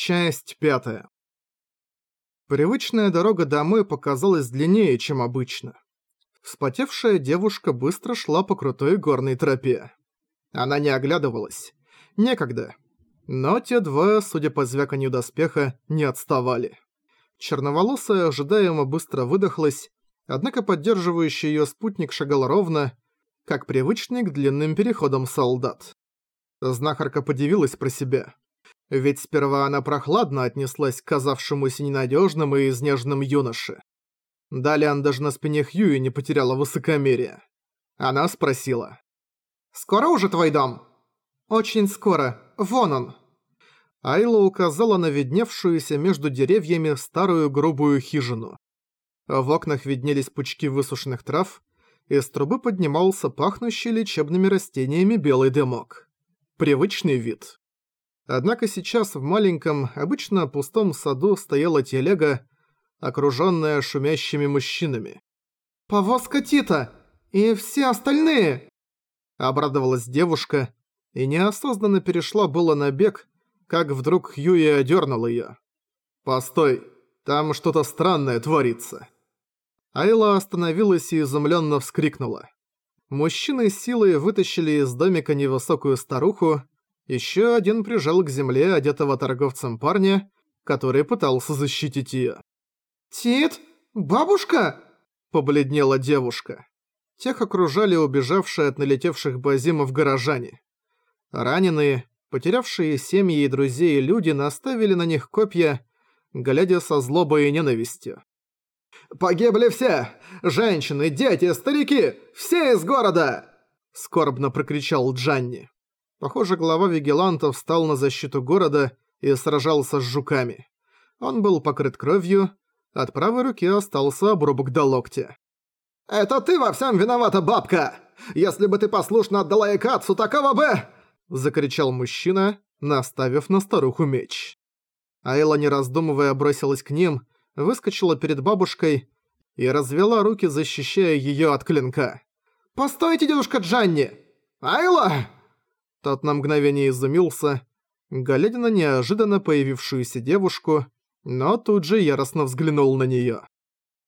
Часть пятая. Привычная дорога домой показалась длиннее, чем обычно. Вспотевшая девушка быстро шла по крутой горной тропе. Она не оглядывалась. Некогда. Но те двое, судя по звяканью доспеха, не отставали. Черноволосая ожидаемо быстро выдохлась, однако поддерживающий ее спутник шагал ровно, как привычный к длинным переходам солдат. Знахарка подивилась про себя. Ведь сперва она прохладно отнеслась к казавшемуся ненадежным и изнежным юноше. Далее она даже на спине Хьюи не потеряла высокомерие. Она спросила. «Скоро уже твой дом?» «Очень скоро. Вон он». Айла указала на видневшуюся между деревьями старую грубую хижину. В окнах виднелись пучки высушенных трав, из трубы поднимался пахнущий лечебными растениями белый дымок. Привычный вид. Однако сейчас в маленьком, обычно пустом саду стояла телега, окружённая шумящими мужчинами. «Повозка Тита! И все остальные!» Обрадовалась девушка и неосознанно перешла было на бег, как вдруг Хьюи одернул её. «Постой, там что-то странное творится». Айла остановилась и изумленно вскрикнула. Мужчины силой вытащили из домика невысокую старуху, еще один прижал к земле одетого торговцем парня, который пытался защитить ее. «Тит? Бабушка?» – побледнела девушка. Тех окружали убежавшие от налетевших базимов горожане. Раненые, потерявшие семьи и друзей люди наставили на них копья, глядя со злобой и ненавистью. «Погибли все! Женщины, дети, старики! Все из города!» Скорбно прокричал Джанни. Похоже, глава вигилантов встал на защиту города и сражался с жуками. Он был покрыт кровью, от правой руки остался обрубок до локтя. «Это ты во всем виновата, бабка! Если бы ты послушно отдала Экацу, такого бы...» Закричал мужчина, наставив на старуху меч. Айла, не раздумывая, бросилась к ним, выскочила перед бабушкой и развела руки, защищая её от клинка. «Постойте, дедушка Джанни! Айла!» Тот на мгновение изумился, глядя на неожиданно появившуюся девушку, но тут же яростно взглянул на неё.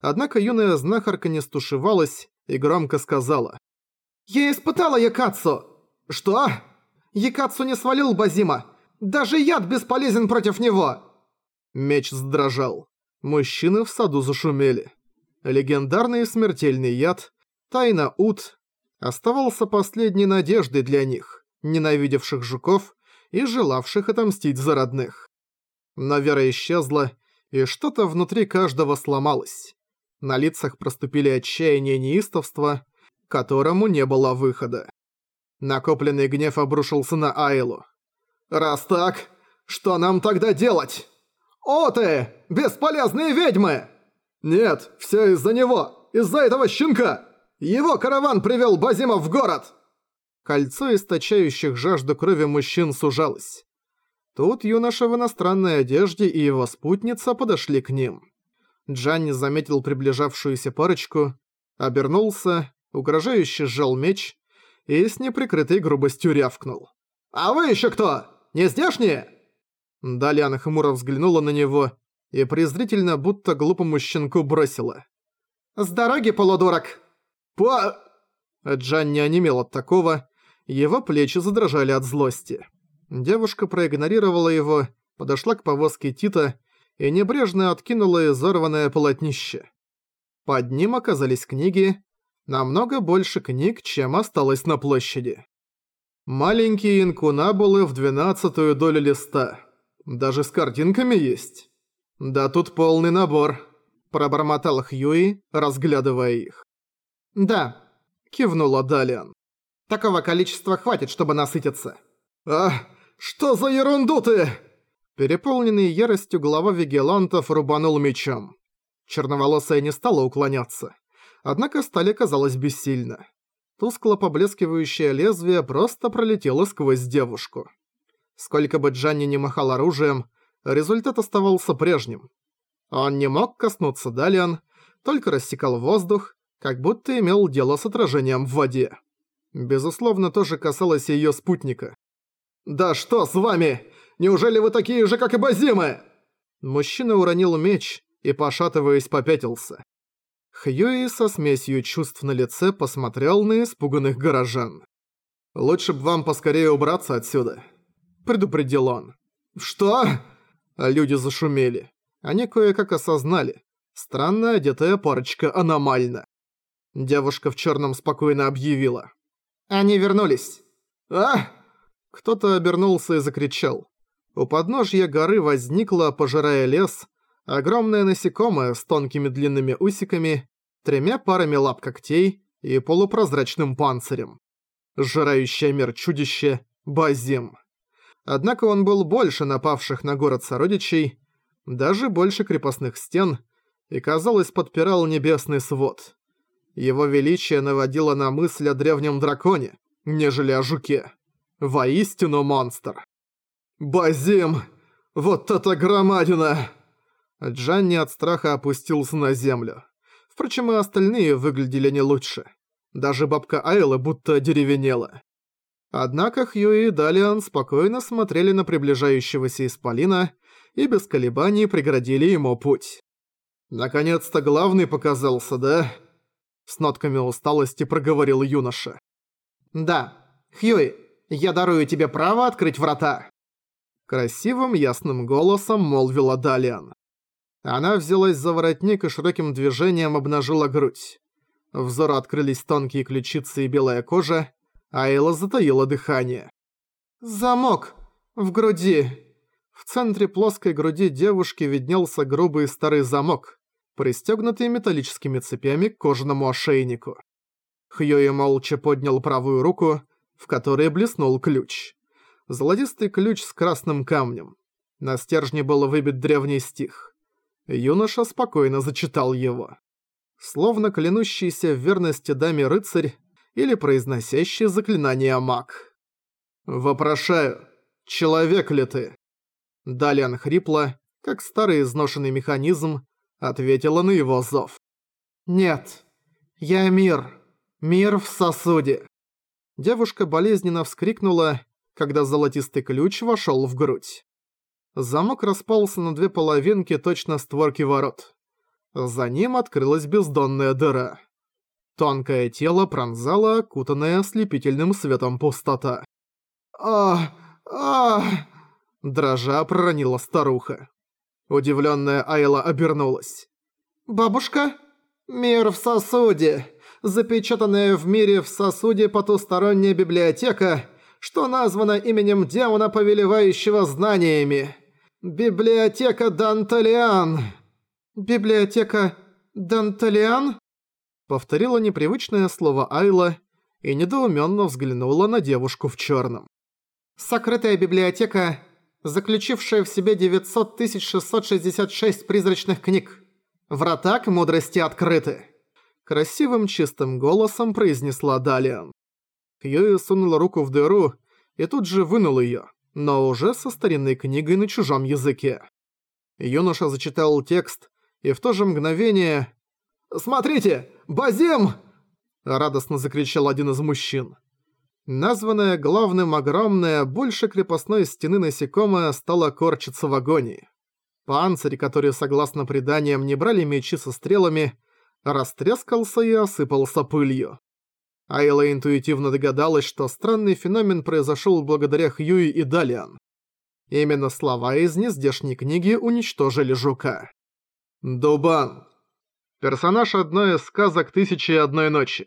Однако юная знахарка не стушевалась и громко сказала. «Я испытала Якацу!» «Что?» «Якацу не свалил Базима! Даже яд бесполезен против него!» Меч сдрожал. Мужчины в саду зашумели. Легендарный смертельный яд, тайна Ут, оставался последней надеждой для них ненавидевших жуков и желавших отомстить за родных. Но вера исчезла, и что-то внутри каждого сломалось. На лицах проступили отчаяние и неистовство, которому не было выхода. Накопленный гнев обрушился на Айлу. «Раз так, что нам тогда делать? О ты, бесполезные ведьмы!» «Нет, все из-за него, из-за этого щенка! Его караван привел Базима в город!» Кольцо источающих жажду крови мужчин сужалось. Тут юноша в иностранной одежде и его спутница подошли к ним. Джанни заметил приближавшуюся парочку, обернулся, угрожающе сжал меч и с неприкрытой грубостью рявкнул. «А вы еще кто? Не здешние?» Далее хмуро взглянула на него и презрительно, будто глупому щенку бросила. «С дороги, полудурок!» «По...» Джанни онемел от такого его плечи задрожали от злости. Девушка проигнорировала его, подошла к повозке Тита и небрежно откинула изорванное полотнище. Под ним оказались книги, намного больше книг, чем осталось на площади. Маленькие инкунабулы в двенадцатую долю листа. Даже с картинками есть. Да тут полный набор, пробормотал Хьюи, разглядывая их. Да, кивнула Далиан. Такого количества хватит, чтобы насытиться». «А, что за ерунду ты?» Переполненный яростью глава вигелантов рубанул мечом. Черноволосая не стала уклоняться. Однако стали казалось бессильно. Тускло поблескивающее лезвие просто пролетело сквозь девушку. Сколько бы Джанни не махал оружием, результат оставался прежним. Он не мог коснуться Далиан, только рассекал воздух, как будто имел дело с отражением в воде. Безусловно, тоже касалось её спутника. «Да что с вами? Неужели вы такие же, как и Базимы?» Мужчина уронил меч и, пошатываясь, попятился. Хьюи со смесью чувств на лице посмотрел на испуганных горожан. «Лучше бы вам поскорее убраться отсюда», — предупредил он. «Что?» Люди зашумели. Они кое-как осознали. Странно одетая парочка аномальна. Девушка в черном спокойно объявила. «Они вернулись!» «А!» Кто-то обернулся и закричал. У подножья горы возникла, пожирая лес, огромное насекомое с тонкими длинными усиками, тремя парами лап когтей и полупрозрачным панцирем. Сжирающее мир чудище Базим. Однако он был больше напавших на город сородичей, даже больше крепостных стен, и, казалось, подпирал небесный свод. Его величие наводило на мысль о древнем драконе, нежели о жуке. Воистину монстр. «Базим! Вот это громадина!» Джанни от страха опустился на землю. Впрочем, и остальные выглядели не лучше. Даже бабка Айла будто деревенела. Однако Хьюи и Далиан спокойно смотрели на приближающегося исполина и без колебаний преградили ему путь. «Наконец-то главный показался, да?» С нотками усталости проговорил юноша. «Да. Хьюи, я дарую тебе право открыть врата!» Красивым ясным голосом молвила Далиан. Она взялась за воротник и широким движением обнажила грудь. Взору открылись тонкие ключицы и белая кожа, а Эйла затаила дыхание. «Замок! В груди!» В центре плоской груди девушки виднелся грубый старый замок, пристегнутый металлическими цепями к кожаному ошейнику. Хьюи молча поднял правую руку, в которой блеснул ключ. Золотистый ключ с красным камнем. На стержне был выбит древний стих. Юноша спокойно зачитал его. Словно клянущийся в верности даме рыцарь или произносящий заклинание маг. «Вопрошаю, человек ли ты?» Далян хрипло, как старый изношенный механизм, ответила на его зов. «Нет, я мир. Мир в сосуде». Девушка болезненно вскрикнула, когда золотистый ключ вошел в грудь. Замок распался на две половинки точно створки ворот. За ним открылась бездонная дыра. Тонкое тело пронзало окутанное ослепительным светом пустота. а а Дрожа проронила старуха. Удивленная Айла обернулась. «Бабушка? Мир в сосуде! Запечатанная в мире в сосуде потусторонняя библиотека, что названа именем демона, повелевающего знаниями!» «Библиотека Данталиан!» «Библиотека Данталиан?» Повторила непривычное слово Айла и недоуменно взглянула на девушку в черном. «Сокрытая библиотека, заключившая в себе 900 666 призрачных книг. Врата к мудрости открыты!» Красивым чистым голосом произнесла Далиан. Хьюи сунула руку в дыру и тут же вынул её но уже со старинной книгой на чужом языке. Юноша зачитал текст, и в то же мгновение... «Смотрите! Базим!» – радостно закричал один из мужчин. Названная главным огромная, больше крепостной стены насекомое стало корчиться в агонии. Панцирь, который, согласно преданиям, не брали мечи со стрелами, растрескался и осыпался пылью. Айла интуитивно догадалась, что странный феномен произошел благодаря Хьюи и Далиан. Именно слова из нездешней книги уничтожили жука. Дубан. Персонаж одной из сказок «Тысячи и одной ночи».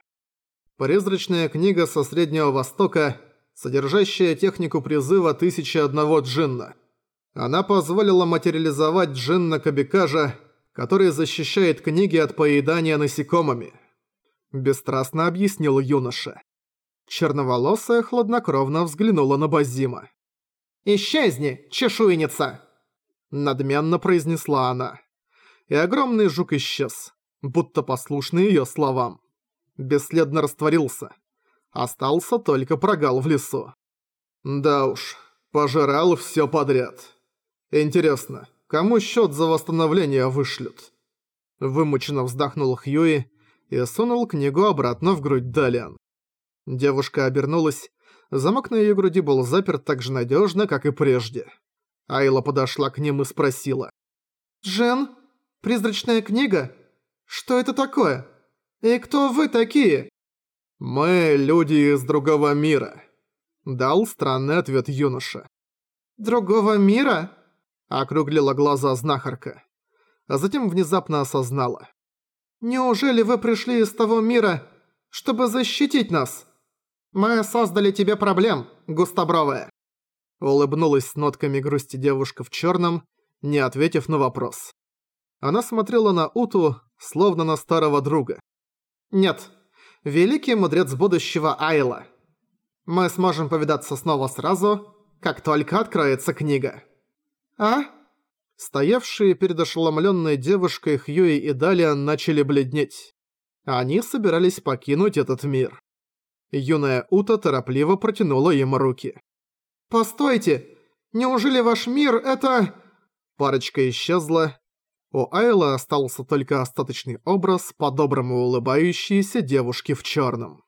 Призрачная книга со Среднего Востока, содержащая технику призыва «Тысячи одного джинна». Она позволила материализовать джинна Кабикажа, который защищает книги от поедания насекомыми – Бесстрастно объяснил юноша. Черноволосая хладнокровно взглянула на Базима. «Исчезни, чешуйница!» Надменно произнесла она. И огромный жук исчез, будто послушный ее словам. Бесследно растворился. Остался только прогал в лесу. Да уж, пожирал все подряд. Интересно, кому счет за восстановление вышлют? Вымученно вздохнул Хьюи и сунул книгу обратно в грудь Далиан. Девушка обернулась. Замок на её груди был заперт так же надёжно, как и прежде. Айла подошла к ним и спросила. «Джен? Призрачная книга? Что это такое? И кто вы такие?» «Мы люди из другого мира», — дал странный ответ юноша. «Другого мира?» — округлила глаза знахарка. А затем внезапно осознала. «Неужели вы пришли из того мира, чтобы защитить нас? Мы создали тебе проблем, густобровая». Улыбнулась с нотками грусти девушка в черном, не ответив на вопрос. Она смотрела на Уту, словно на старого друга. «Нет, великий мудрец будущего Айла. Мы сможем повидаться снова сразу, как только откроется книга». «А?» Стоявшие перед ошеломленной девушкой Хьюи и Далиан начали бледнеть. Они собирались покинуть этот мир. Юная Ута торопливо протянула им руки. «Постойте! Неужели ваш мир — это...» Парочка исчезла, у Айла остался только остаточный образ по-доброму улыбающейся девушки в черном.